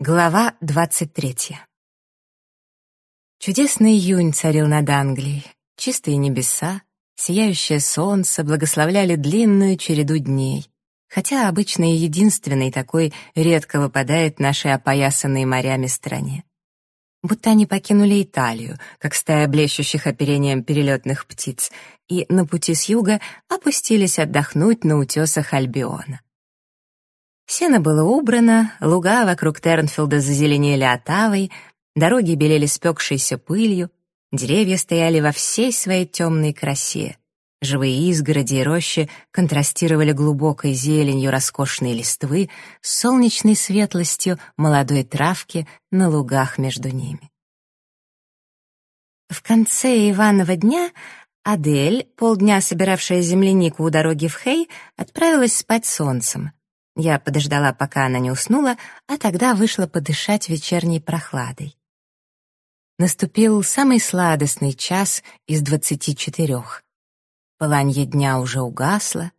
Глава двадцать третья. Чудесный июнь царил над Англией. Чистые небеса, сияющее солнце благословляли длинную череду дней, хотя обычно и единственный такой редко выпадает нашей опоясанной морями стране. Будто они покинули Италию, как стая блещущих оперением перелетных птиц, и на пути с юга опустились отдохнуть на утесах Альбиона. Сено было убрано, луга вокруг Тернфилда зазеленели отавой, дороги белели спекшейся пылью, деревья стояли во всей своей темной красе. Живые изгороди и рощи контрастировали глубокой зеленью роскошной листвы с солнечной светлостью молодой травки на лугах между ними. В конце Иванова дня Адель, полдня собиравшая землянику у дороги в Хей, отправилась спать солнцем. Я подождала, пока она не уснула, а тогда вышла подышать вечерней прохладой. Наступил самый сладостный час из двадцати четырех. Пыланье дня уже угасло,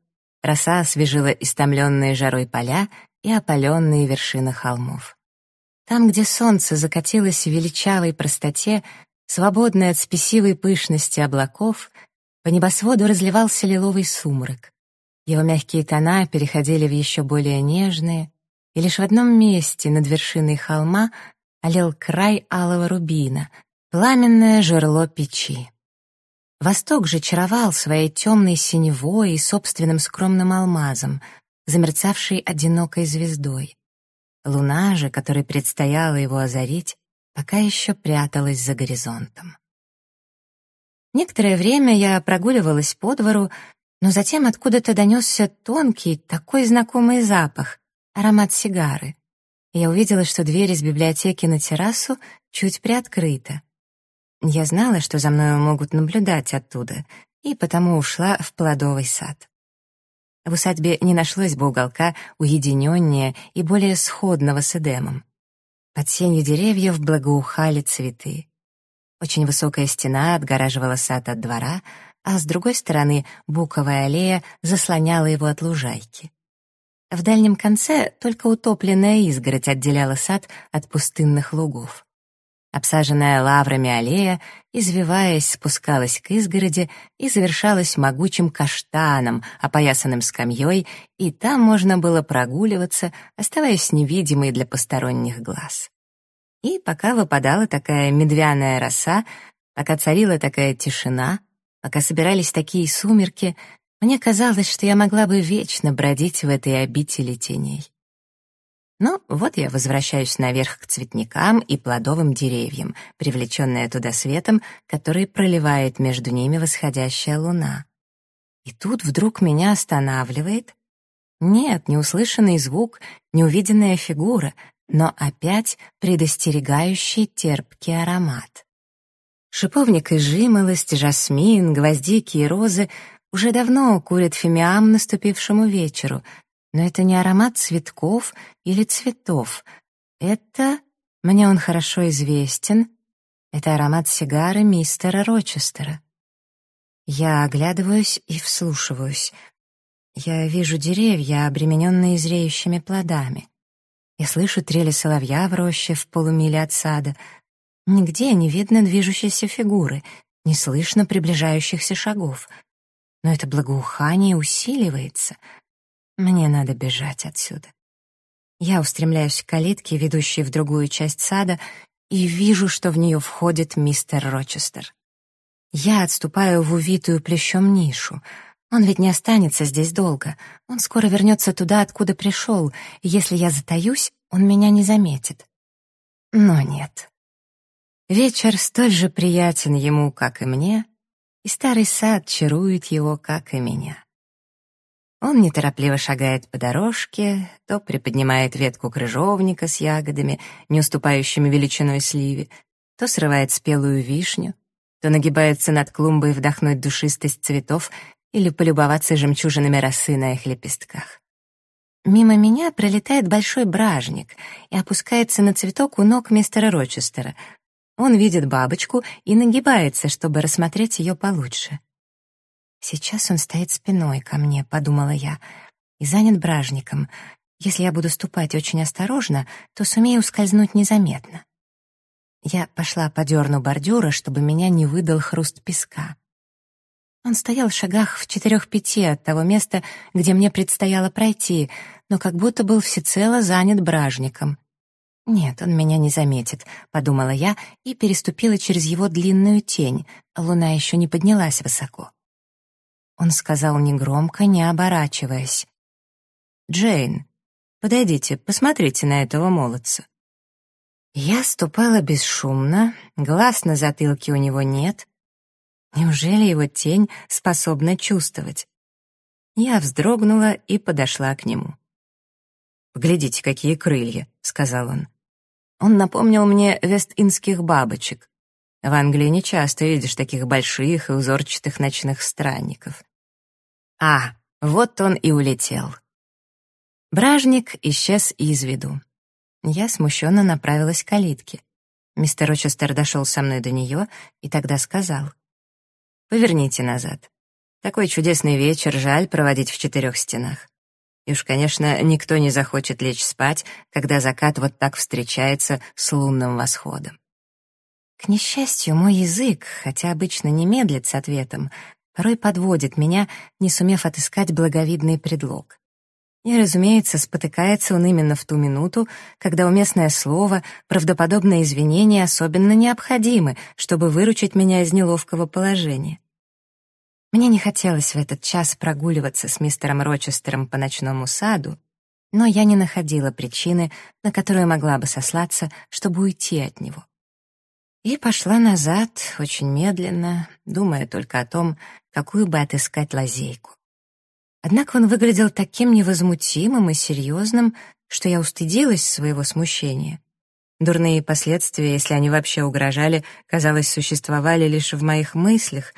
роса освежила истомленные жарой поля и опаленные вершины холмов. Там, где солнце закатилось в величавой простоте, свободной от спесивой пышности облаков, по небосводу разливался лиловый сумрак. Его мягкие тона переходили в еще более нежные, и лишь в одном месте над вершиной холма олел край алого рубина, пламенное жерло печи. Восток же чаровал своей темной синевой и собственным скромным алмазом, замерцавшей одинокой звездой. Луна же, которой предстояло его озарить, пока еще пряталась за горизонтом. Некоторое время я прогуливалась по двору, но затем откуда-то донесся тонкий, такой знакомый запах, аромат сигары. Я увидела, что дверь из библиотеки на террасу чуть приоткрыта. Я знала, что за мной могут наблюдать оттуда, и потому ушла в плодовый сад. В усадьбе не нашлось бы уголка уединеннее и более сходного с Эдемом. Под сенью деревьев благоухали цветы. Очень высокая стена отгораживала сад от двора, а с другой стороны буковая аллея заслоняла его от лужайки. В дальнем конце только утопленная изгородь отделяла сад от пустынных лугов. Обсаженная лаврами аллея, извиваясь, спускалась к изгороди и завершалась могучим каштаном, опоясанным скамьей, и там можно было прогуливаться, оставаясь невидимой для посторонних глаз. И пока выпадала такая медвяная роса, пока царила такая тишина, Пока собирались такие сумерки, мне казалось, что я могла бы вечно бродить в этой обители теней. Но вот я возвращаюсь наверх к цветникам и плодовым деревьям, привлеченная туда светом, который проливает между ними восходящая луна. И тут вдруг меня останавливает. Нет, не услышанный звук, не увиденная фигура, но опять предостерегающий терпкий аромат. Шиповник и жимолость, жасмин, гвоздики и розы уже давно курят фимиам наступившему вечеру, но это не аромат цветков или цветов. Это, мне он хорошо известен, это аромат сигары мистера Рочестера. Я оглядываюсь и вслушиваюсь. Я вижу деревья, обремененные зреющими плодами. Я слышу трели соловья в роще в полумиле от сада — Нигде не видно движущейся фигуры, не слышно приближающихся шагов. Но это благоухание усиливается. Мне надо бежать отсюда. Я устремляюсь к калитке, ведущей в другую часть сада, и вижу, что в нее входит мистер Рочестер. Я отступаю в увитую плещом нишу. Он ведь не останется здесь долго. Он скоро вернется туда, откуда пришел, и если я затаюсь, он меня не заметит. Но нет. Вечер столь же приятен ему, как и мне, и старый сад чарует его, как и меня. Он неторопливо шагает по дорожке, то приподнимает ветку крыжовника с ягодами, не уступающими величиной сливе, то срывает спелую вишню, то нагибается над клумбой вдохнуть душистость цветов или полюбоваться жемчужинами росы на их лепестках. Мимо меня пролетает большой бражник и опускается на цветок у ног мистера Рочестера, он видит бабочку и нагибается, чтобы рассмотреть ее получше. «Сейчас он стоит спиной ко мне», — подумала я, — «и занят бражником. Если я буду ступать очень осторожно, то сумею ускользнуть незаметно. Я пошла по дерну бордюра, чтобы меня не выдал хруст песка. Он стоял в шагах в четырех-пяти от того места, где мне предстояло пройти, но как будто был всецело занят бражником. «Нет, он меня не заметит», — подумала я и переступила через его длинную тень. Луна еще не поднялась высоко. Он сказал негромко, не оборачиваясь. «Джейн, подойдите, посмотрите на этого молодца». Я ступала бесшумно, глаз на затылке у него нет. Неужели его тень способна чувствовать? Я вздрогнула и подошла к нему. «Поглядите, какие крылья», — сказал он. Он напомнил мне вест-индских бабочек. В Англии не часто видишь таких больших и узорчатых ночных странников. А, вот он и улетел. Бражник исчез из виду. Я смущенно направилась к калитке. Мистер Рочестер дошел со мной до нее и тогда сказал. «Поверните назад. Такой чудесный вечер жаль проводить в четырех стенах. И уж, конечно, никто не захочет лечь спать, когда закат вот так встречается с лунным восходом». К несчастью, мой язык, хотя обычно не медлит с ответом, порой подводит меня, не сумев отыскать благовидный предлог. И, разумеется, спотыкается он именно в ту минуту, когда уместное слово, правдоподобное извинение особенно необходимы, чтобы выручить меня из неловкого положения. Мне не хотелось в этот час прогуливаться с мистером Рочестером по ночному саду, но я не находила причины, на которую могла бы сослаться, чтобы уйти от него. И пошла назад, очень медленно, думая только о том, какую бы отыскать лазейку. Однако он выглядел таким невозмутимым и серьезным, что я устыдилась своего смущения. Дурные последствия, если они вообще угрожали, казалось, существовали лишь в моих мыслях.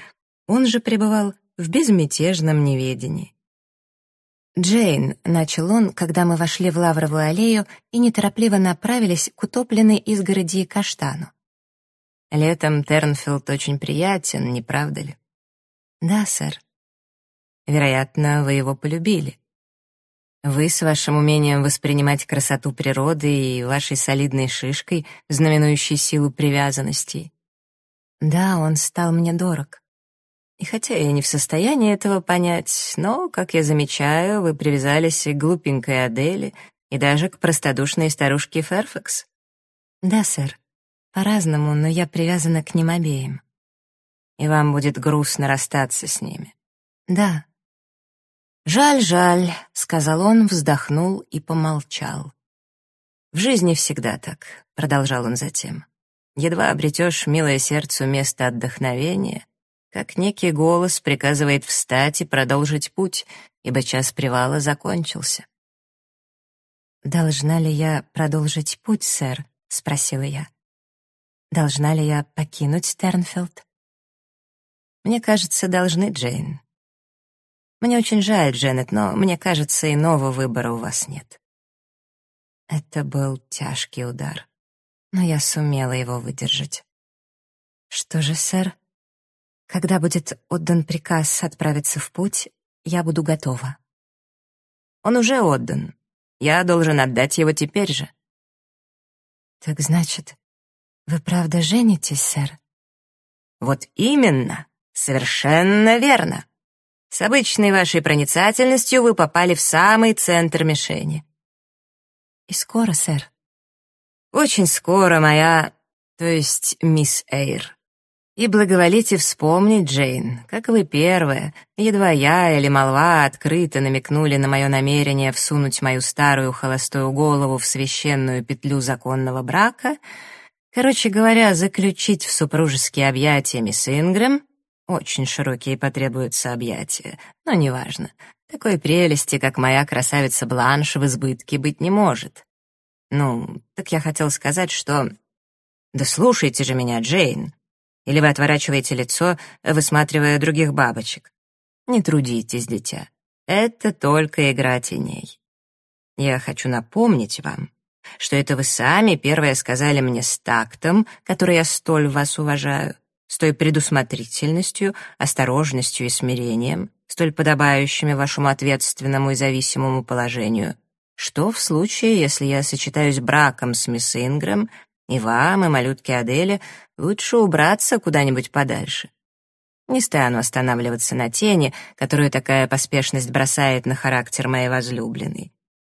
Он же пребывал в безмятежном неведении. «Джейн», — начал он, когда мы вошли в Лавровую аллею и неторопливо направились к утопленной изгороди каштану. «Летом Тернфилд очень приятен, не правда ли?» «Да, сэр». Вероятно, вы его полюбили. Вы с вашим умением воспринимать красоту природы и вашей солидной шишкой, знаменующей силу привязанности. Да, он стал мне дорог. И хотя я не в состоянии этого понять, но, как я замечаю, вы привязались к глупенькой Адели и даже к простодушной старушке Ферфакс. Да, сэр. По-разному, но я привязана к ним обеим. И вам будет грустно расстаться с ними. Да, «Жаль, жаль», — сказал он, вздохнул и помолчал. «В жизни всегда так», — продолжал он затем. «Едва обретешь, милое сердцу, место отдохновения, как некий голос приказывает встать и продолжить путь, ибо час привала закончился». «Должна ли я продолжить путь, сэр?» — спросила я. «Должна ли я покинуть Тернфилд?» «Мне кажется, должны, Джейн. Мне очень жаль, Дженнет, но мне кажется, иного выбора у вас нет. Это был тяжкий удар, но я сумела его выдержать. Что же, сэр? Когда будет отдан приказ отправиться в путь, я буду готова. Он уже отдан. Я должен отдать его теперь же. Так значит, вы правда женитесь, сэр? Вот именно, совершенно верно. С обычной вашей проницательностью вы попали в самый центр мишени. И скоро, сэр? Очень скоро, моя... то есть мисс Эйр. И благоволите вспомнить, Джейн, как вы первая, едва я или молва открыто намекнули на мое намерение всунуть мою старую холостую голову в священную петлю законного брака, короче говоря, заключить в супружеские объятия мисс Ингрэм, очень широкие потребуются объятия, но неважно. Такой прелести, как моя красавица Бланш, в избытке быть не может. Ну, так я хотел сказать, что... Да слушайте же меня, Джейн. Или вы отворачиваете лицо, высматривая других бабочек. Не трудитесь, дитя. Это только игра теней. Я хочу напомнить вам, что это вы сами первое сказали мне с тактом, который я столь вас уважаю, с той предусмотрительностью, осторожностью и смирением, столь подобающими вашему ответственному и зависимому положению, что в случае, если я сочетаюсь браком с мисс Ингрэм, и вам, и малютке Аделе лучше убраться куда-нибудь подальше. Не стану останавливаться на тени, которую такая поспешность бросает на характер моей возлюбленной.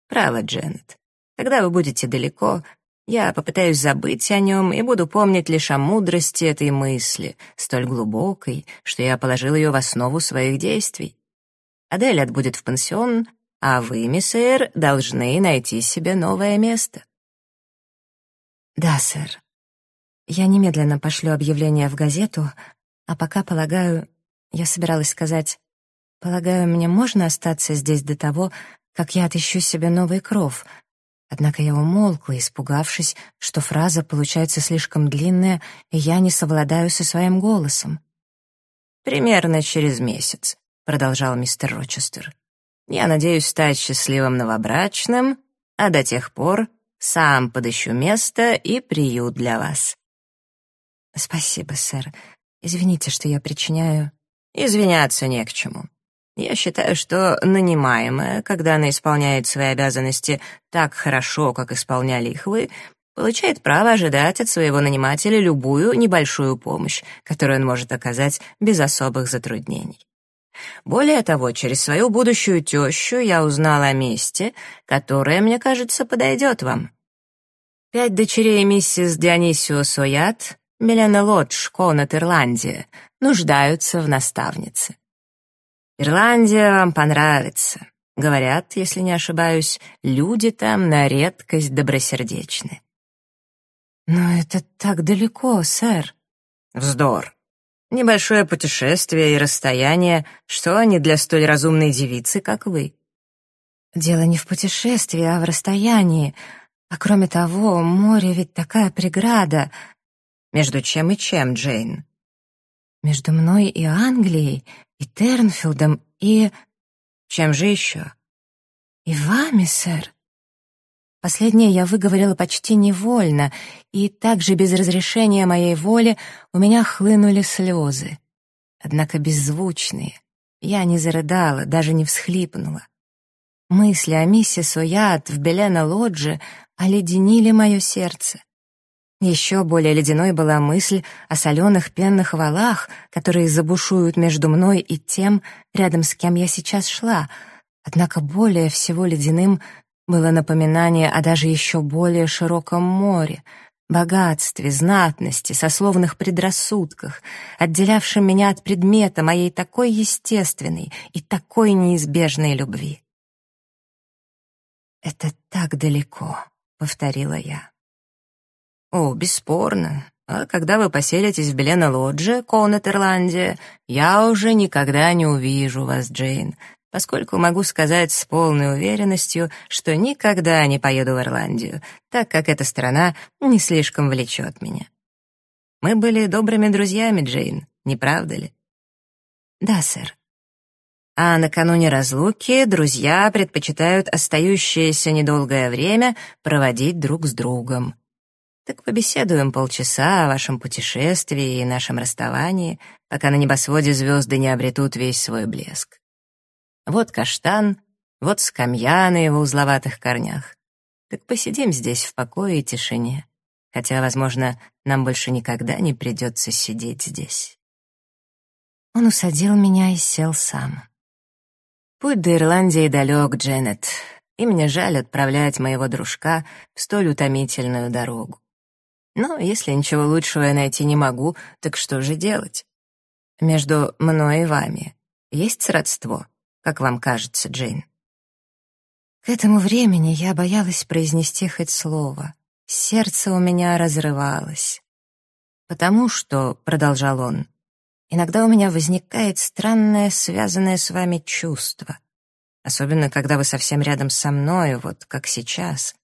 Право, Дженнет. Когда вы будете далеко, я попытаюсь забыть о нем и буду помнить лишь о мудрости этой мысли, столь глубокой, что я положил ее в основу своих действий. Адель отбудет в пансион, а вы, мисс Эйр, должны найти себе новое место. Да, сэр. Я немедленно пошлю объявление в газету, а пока, полагаю, я собиралась сказать, полагаю, мне можно остаться здесь до того, как я отыщу себе новый кров — Однако я умолкла, испугавшись, что фраза получается слишком длинная, и я не совладаю со своим голосом. «Примерно через месяц», — продолжал мистер Рочестер. «Я надеюсь стать счастливым новобрачным, а до тех пор сам подыщу место и приют для вас». «Спасибо, сэр. Извините, что я причиняю...» «Извиняться не к чему. Я считаю, что нанимаемая, когда она исполняет свои обязанности так хорошо, как исполняли их вы, получает право ожидать от своего нанимателя любую небольшую помощь, которую он может оказать без особых затруднений. Более того, через свою будущую тещу я узнала о месте, которое, мне кажется, подойдет вам. Пять дочерей миссис Дионисио Соят, Мелена Лодж, Конат, Ирландия, нуждаются в наставнице. Ирландия вам понравится. Говорят, если не ошибаюсь, люди там на редкость добросердечны. Но это так далеко, сэр. Вздор. Небольшое путешествие и расстояние, что они для столь разумной девицы, как вы. Дело не в путешествии, а в расстоянии. А кроме того, море ведь такая преграда. Между чем и чем, Джейн? Между мной и Англией и Тернфилдом, и... Чем же еще? И вами, сэр. Последнее я выговорила почти невольно, и также без разрешения моей воли у меня хлынули слезы. Однако беззвучные. Я не зарыдала, даже не всхлипнула. Мысли о миссис Оят в Белена-Лодже оледенили мое сердце. Еще более ледяной была мысль о соленых пенных валах, которые забушуют между мной и тем, рядом с кем я сейчас шла. Однако более всего ледяным было напоминание о даже еще более широком море, богатстве, знатности, сословных предрассудках, отделявшем меня от предмета моей такой естественной и такой неизбежной любви. «Это так далеко», — повторила я. «О, бесспорно. А когда вы поселитесь в Белена-Лодже, Конет, Ирландия, я уже никогда не увижу вас, Джейн, поскольку могу сказать с полной уверенностью, что никогда не поеду в Ирландию, так как эта страна не слишком влечет меня. Мы были добрыми друзьями, Джейн, не правда ли? Да, сэр. А накануне разлуки друзья предпочитают остающееся недолгое время проводить друг с другом. Так побеседуем полчаса о вашем путешествии и нашем расставании, пока на небосводе звезды не обретут весь свой блеск. Вот каштан, вот скамья на его узловатых корнях. Так посидим здесь в покое и тишине, хотя, возможно, нам больше никогда не придется сидеть здесь. Он усадил меня и сел сам. Путь до Ирландии далек, Дженнет, и мне жаль отправлять моего дружка в столь утомительную дорогу. Но если ничего лучшего я найти не могу, так что же делать? Между мной и вами есть сродство, как вам кажется, Джейн? К этому времени я боялась произнести хоть слово. Сердце у меня разрывалось. «Потому что», — продолжал он, — «иногда у меня возникает странное, связанное с вами чувство. Особенно, когда вы совсем рядом со мной, вот как сейчас.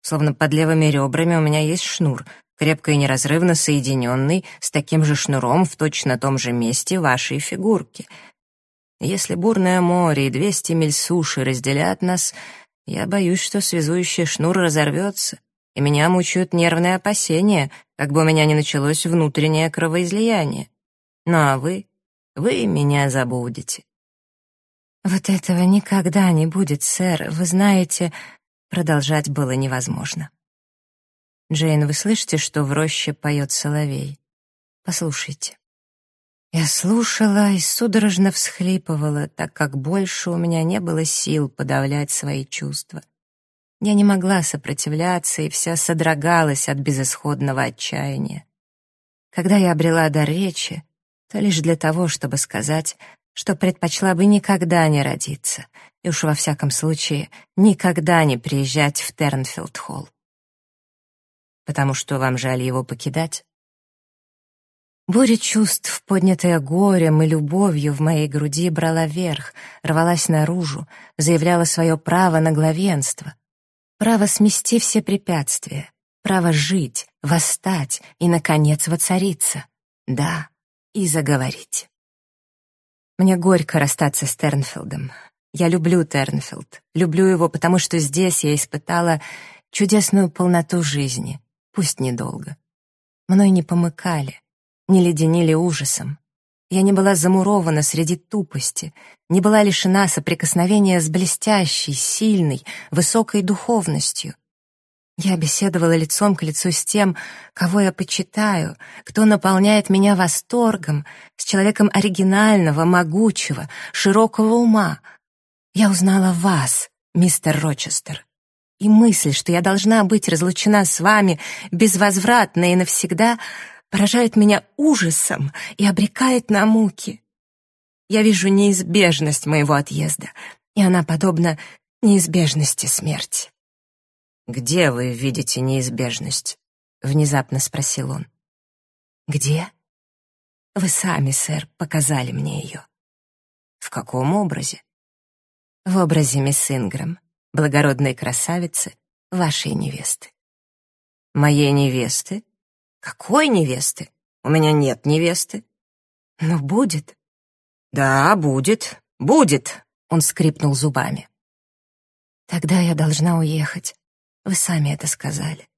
Словно под левыми ребрами у меня есть шнур, крепко и неразрывно соединенный с таким же шнуром в точно том же месте вашей фигурки. Если бурное море и 200 миль суши разделят нас, я боюсь, что связующий шнур разорвется, и меня мучают нервные опасения, как бы у меня не началось внутреннее кровоизлияние. Ну а вы, вы меня забудете. Вот этого никогда не будет, сэр. Вы знаете, продолжать было невозможно. «Джейн, вы слышите, что в роще поет соловей? Послушайте». Я слушала и судорожно всхлипывала, так как больше у меня не было сил подавлять свои чувства. Я не могла сопротивляться и вся содрогалась от безысходного отчаяния. Когда я обрела дар речи, то лишь для того, чтобы сказать, что предпочла бы никогда не родиться, и уж во всяком случае никогда не приезжать в Тернфилд-холл. Потому что вам жаль его покидать? Буря чувств, поднятая горем и любовью в моей груди, брала верх, рвалась наружу, заявляла свое право на главенство, право смести все препятствия, право жить, восстать и, наконец, воцариться. Да, и заговорить. Мне горько расстаться с Тернфилдом. Я люблю Тернфилд, люблю его, потому что здесь я испытала чудесную полноту жизни, пусть недолго. Мной не помыкали, не леденили ужасом. Я не была замурована среди тупости, не была лишена соприкосновения с блестящей, сильной, высокой духовностью. Я беседовала лицом к лицу с тем, кого я почитаю, кто наполняет меня восторгом, с человеком оригинального, могучего, широкого ума. Я узнала вас, мистер Рочестер. И мысль, что я должна быть разлучена с вами безвозвратно и навсегда, поражает меня ужасом и обрекает на муки. Я вижу неизбежность моего отъезда, и она подобна неизбежности смерти. «Где вы видите неизбежность?» — внезапно спросил он. «Где?» «Вы сами, сэр, показали мне ее». «В каком образе?» «В образе мисс Ингрэм, благородной красавицы, вашей невесты». «Моей невесты? Какой невесты? У меня нет невесты». «Но будет». «Да, будет, будет», — он скрипнул зубами. «Тогда я должна уехать. Вы сами это сказали.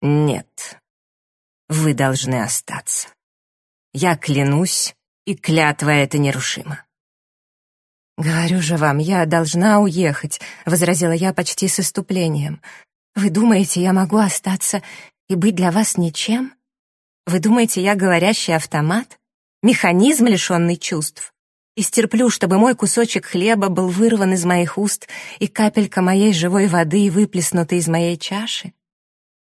Нет, вы должны остаться. Я клянусь, и клятва эта нерушима. «Говорю же вам, я должна уехать», — возразила я почти с иступлением. «Вы думаете, я могу остаться и быть для вас ничем? Вы думаете, я говорящий автомат? Механизм, лишенный чувств? и стерплю, чтобы мой кусочек хлеба был вырван из моих уст и капелька моей живой воды выплеснута из моей чаши?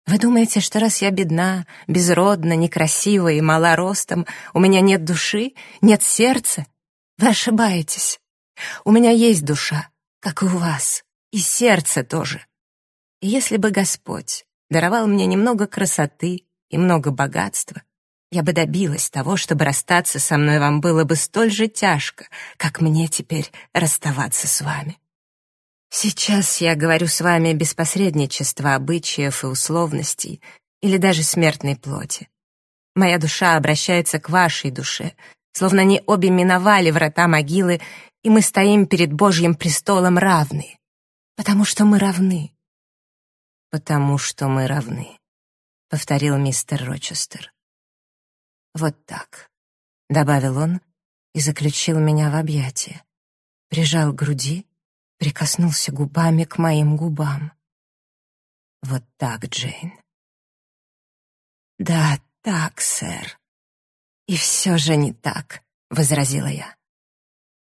Вы думаете, что раз я бедна, безродна, некрасива и мала ростом, у меня нет души, нет сердца? Вы ошибаетесь. У меня есть душа, как и у вас, и сердце тоже. И если бы Господь даровал мне немного красоты и много богатства, я бы добилась того, чтобы расстаться со мной вам было бы столь же тяжко, как мне теперь расставаться с вами. Сейчас я говорю с вами без посредничества обычаев и условностей или даже смертной плоти. Моя душа обращается к вашей душе, словно они обе миновали врата могилы, и мы стоим перед Божьим престолом равны, потому что мы равны. «Потому что мы равны», — повторил мистер Рочестер. Вот так, — добавил он и заключил меня в объятия. Прижал к груди, прикоснулся губами к моим губам. Вот так, Джейн. Да, так, сэр. И все же не так, — возразила я.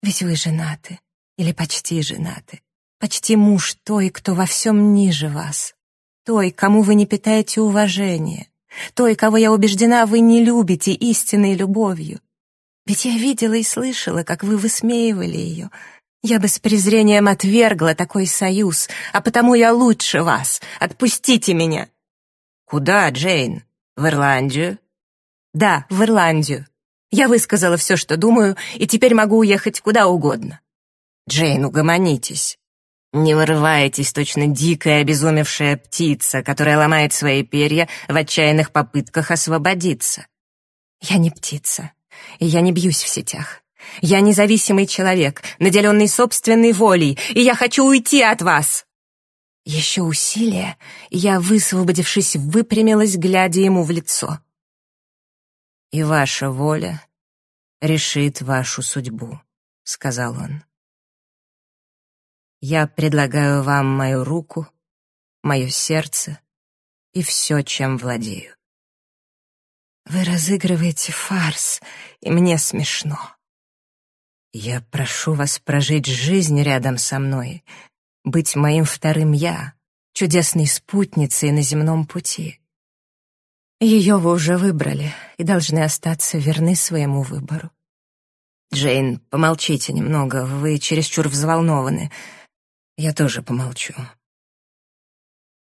Ведь вы женаты, или почти женаты, почти муж той, кто во всем ниже вас, той, кому вы не питаете уважения, той, кого я убеждена, вы не любите истинной любовью. Ведь я видела и слышала, как вы высмеивали ее. Я бы с презрением отвергла такой союз, а потому я лучше вас. Отпустите меня. Куда, Джейн? В Ирландию? Да, в Ирландию. Я высказала все, что думаю, и теперь могу уехать куда угодно. Джейн, угомонитесь. Не вырывайтесь, точно дикая обезумевшая птица, которая ломает свои перья в отчаянных попытках освободиться. Я не птица, и я не бьюсь в сетях. Я независимый человек, наделенный собственной волей, и я хочу уйти от вас. Еще усилие, и я, высвободившись, выпрямилась, глядя ему в лицо. «И ваша воля решит вашу судьбу», — сказал он. Я предлагаю вам мою руку мое сердце и все, чем владею. Вы разыгрываете фарс, и мне смешно. Я прошу вас прожить жизнь рядом со мной, быть моим вторым «я», чудесной спутницей на земном пути. Ее вы уже выбрали и должны остаться верны своему выбору. Джейн, помолчите немного, вы чересчур взволнованы. Я тоже помолчу.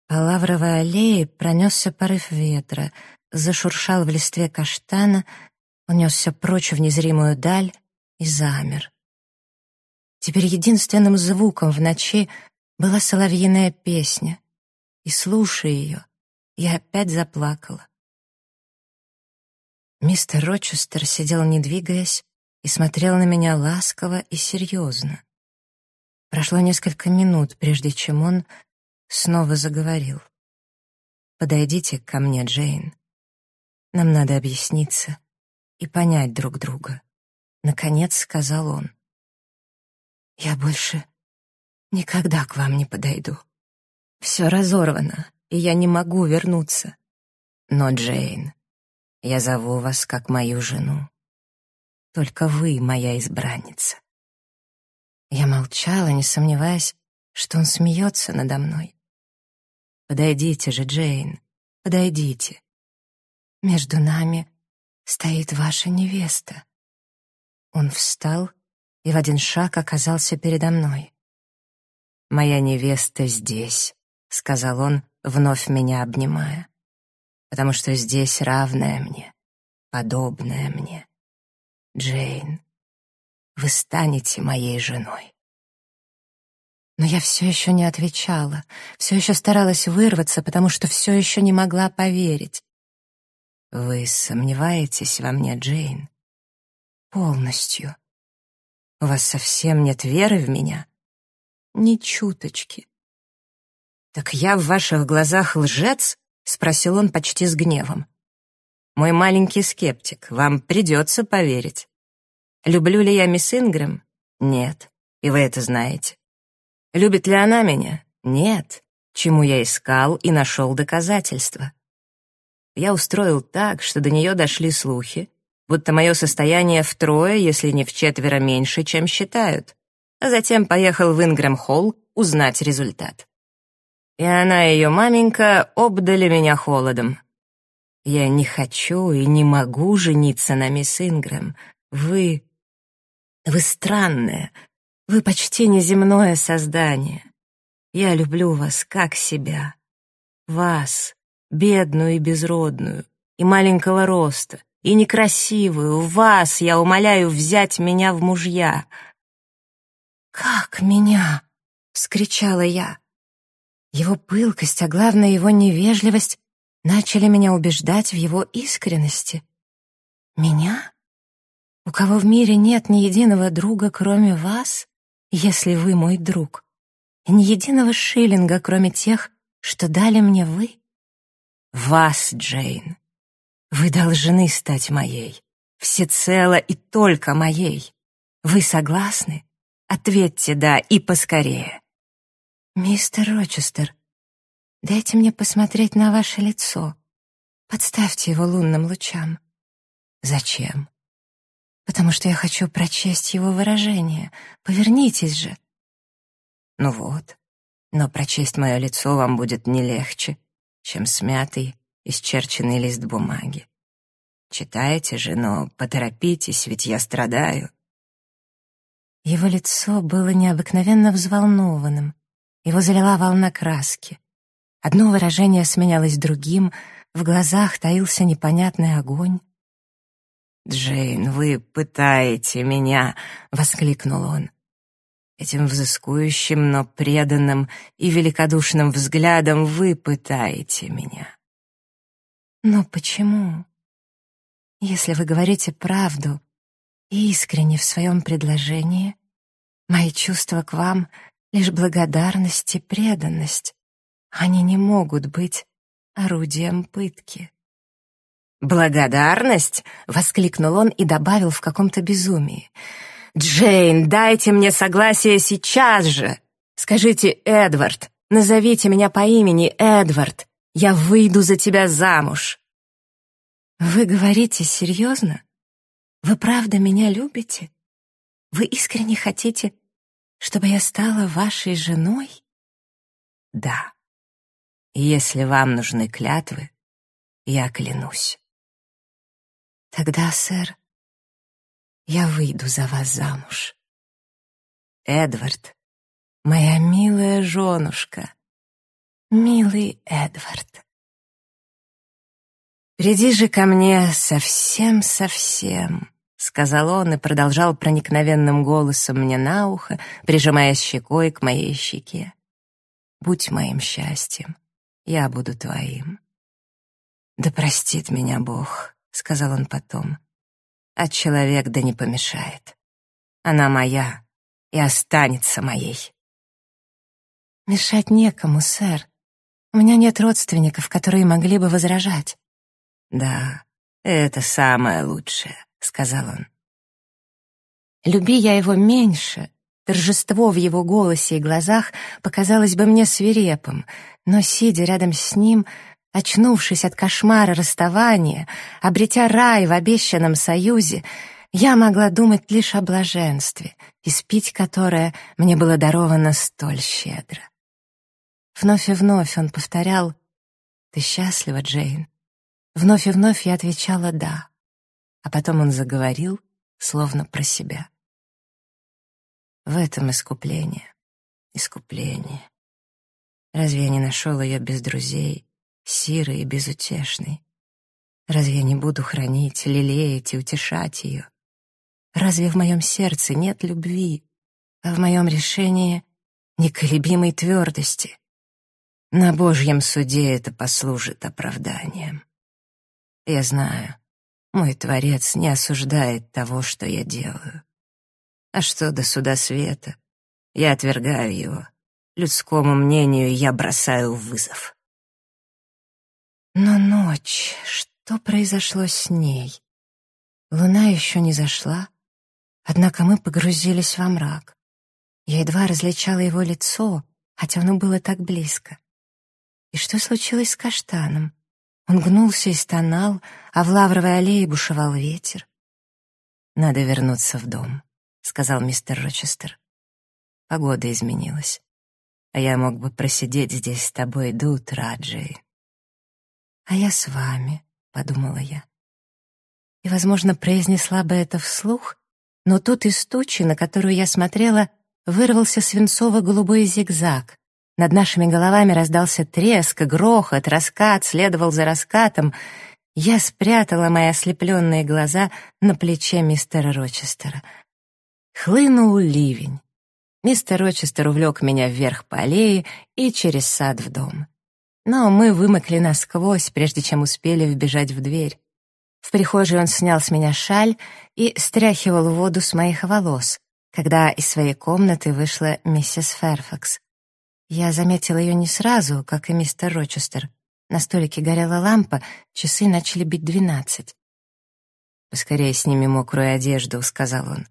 По лавровой аллее пронесся порыв ветра, зашуршал в листве каштана, унесся прочь в незримую даль и замер. Теперь единственным звуком в ночи была соловьиная песня, и, слушая ее, я опять заплакала. Мистер Рочестер сидел, не двигаясь, и смотрел на меня ласково и серьезно. Прошло несколько минут, прежде чем он снова заговорил. «Подойдите ко мне, Джейн. Нам надо объясниться и понять друг друга», — наконец сказал он. «Я больше никогда к вам не подойду. Все разорвано, и я не могу вернуться. Но, Джейн, я зову вас как мою жену. Только вы моя избранница. Я молчала, не сомневаясь, что он смеется надо мной. Подойдите же, Джейн, подойдите. Между нами стоит ваша невеста. Он встал и в один шаг оказался передо мной. «Моя невеста здесь», — сказал он, вновь меня обнимая, «потому что здесь равная мне, подобная мне. Джейн, вы станете моей женой. Но я все еще не отвечала, все еще старалась вырваться, потому что все еще не могла поверить. Вы сомневаетесь во мне, Джейн? Полностью. У вас совсем нет веры в меня? Ни чуточки. Так я в ваших глазах лжец? Спросил он почти с гневом. Мой маленький скептик, вам придется поверить. Люблю ли я мисс Ингрэм? Нет, и вы это знаете. Любит ли она меня? Нет, чему я искал и нашел доказательства. Я устроил так, что до нее дошли слухи, будто мое состояние втрое, если не в четверо меньше, чем считают, а затем поехал в Ингрэм-холл узнать результат. И она и ее маменька обдали меня холодом. Я не хочу и не могу жениться на мисс Ингрэм. Вы... Вы странное, вы почти неземное создание. Я люблю вас как себя. Вас, бедную и безродную, и маленького роста, и некрасивую, вас я умоляю взять меня в мужья. «Как меня?» — вскричала я. Его пылкость, а главное его невежливость начали меня убеждать в его искренности. Меня? У кого в мире нет ни единого друга, кроме вас, если вы мой друг, и ни единого шиллинга, кроме тех, что дали мне вы? Вас, Джейн. Вы должны стать моей, всецело и только моей. Вы согласны? Ответьте «да» и поскорее. Мистер Рочестер, Дайте мне посмотреть на ваше лицо. Подставьте его лунным лучам. Зачем? Потому что я хочу прочесть его выражение. Повернитесь же. Ну вот. Но прочесть мое лицо вам будет не легче, чем смятый, исчерченный лист бумаги. Читайте же, но поторопитесь, ведь я страдаю. Его лицо было необыкновенно взволнованным. Его залила волна краски. Одно выражение сменялось другим, в глазах таился непонятный огонь. «Джейн, вы пытаете меня!» — воскликнул он. «Этим взыскующим, но преданным и великодушным взглядом вы пытаете меня». «Но почему? Если вы говорите правду и искренне в своем предложении, мои чувства к вам — лишь благодарность и преданность. Они не могут быть орудием пытки. «Благодарность?» — воскликнул он и добавил в каком-то безумии. «Джейн, дайте мне согласие сейчас же! Скажите, Эдвард, Назовите меня по имени Эдвард. Я выйду за тебя замуж». «Вы говорите серьезно? Вы правда меня любите? Вы искренне хотите, чтобы я стала вашей женой?» «Да. Если вам нужны клятвы, я клянусь». «Тогда, сэр, я выйду за вас замуж». «Эдвард, моя милая женушка, милый Эдвард». «Приди же ко мне совсем-совсем», — сказал он и продолжал проникновенным голосом мне на ухо, прижимая щекой к моей щеке. «Будь моим счастьем, я буду твоим». «Да простит меня Бог», — сказал он потом, — «а человек да не помешает. Она моя и останется моей». «Мешать некому, сэр. У меня нет родственников, которые могли бы возражать». «Да, это самое лучшее», — сказал он. Люби я его меньше, торжество в его голосе и глазах показалось бы мне свирепым, но, сидя рядом с ним, очнувшись от кошмара расставания, обретя рай в обещанном союзе, я могла думать лишь о блаженстве, испить которое мне было даровано столь щедро. Вновь и вновь он повторял «Ты счастлива, Джейн?» Вновь и вновь я отвечала «да». А потом он заговорил, словно про себя. В этом искупление. Искупление. Разве я не нашел ее без друзей, сирой и безутешной? Разве я не буду хранить, лелеять и утешать ее? Разве в моем сердце нет любви, а в моем решении неколебимой твердости? На Божьем суде это послужит оправданием. Я знаю, мой Творец не осуждает того, что я делаю. А что до суда света? Я отвергаю его. Людскому мнению я бросаю вызов. Но ночь, что произошло с ней? Луна еще не зашла, однако мы погрузились во мрак. Я едва различала его лицо, хотя оно было так близко. И что случилось с каштаном? Он гнулся и стонал, а в лавровой аллее бушевал ветер. «Надо вернуться в дом», — сказал мистер Рочестер. «Погода изменилась, а я мог бы просидеть здесь с тобой до утра, Джей». «А я с вами», — подумала я. И, возможно, произнесла бы это вслух, но тут из тучи, на которую я смотрела, вырвался свинцово-голубой зигзаг, над нашими головами раздался треск, грохот, раскат следовал за раскатом. Я спрятала мои ослепленные глаза на плече мистера Рочестера. Хлынул ливень. Мистер Рочестер увлек меня вверх по аллее и через сад в дом. Но мы вымокли насквозь, прежде чем успели вбежать в дверь. В прихожей он снял с меня шаль и стряхивал воду с моих волос, когда из своей комнаты вышла миссис Ферфакс. Я заметила ее не сразу, как и мистер Рочестер. На столике горела лампа, часы начали бить двенадцать. «Поскорее сними мокрую одежду», — сказал он.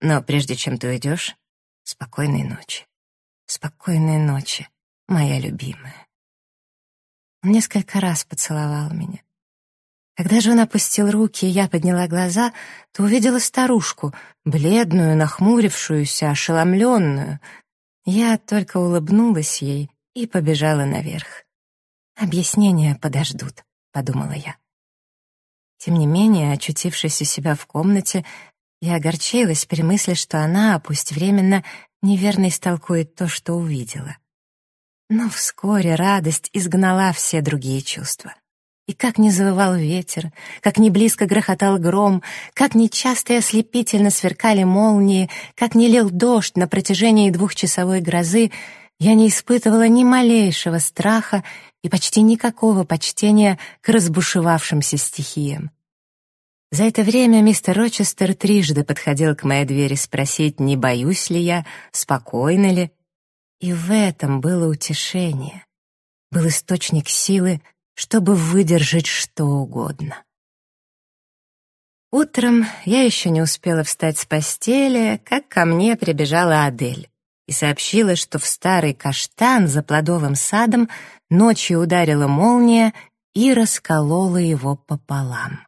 «Но прежде чем ты уйдешь, спокойной ночи. Спокойной ночи, моя любимая». Он несколько раз поцеловал меня. Когда же он опустил руки, и я подняла глаза, то увидела старушку, бледную, нахмурившуюся, ошеломленную — я только улыбнулась ей и побежала наверх. «Объяснения подождут», — подумала я. Тем не менее, очутившись у себя в комнате, я огорчилась при мысли, что она, пусть временно, неверно истолкует то, что увидела. Но вскоре радость изгнала все другие чувства. И как не завывал ветер, как не близко грохотал гром, как нечасто и ослепительно сверкали молнии, как не лил дождь на протяжении двухчасовой грозы, я не испытывала ни малейшего страха и почти никакого почтения к разбушевавшимся стихиям. За это время мистер Рочестер трижды подходил к моей двери спросить, не боюсь ли я, спокойно ли. И в этом было утешение, был источник силы, чтобы выдержать что угодно. Утром я еще не успела встать с постели, как ко мне прибежала Адель и сообщила, что в старый каштан за плодовым садом ночью ударила молния и расколола его пополам.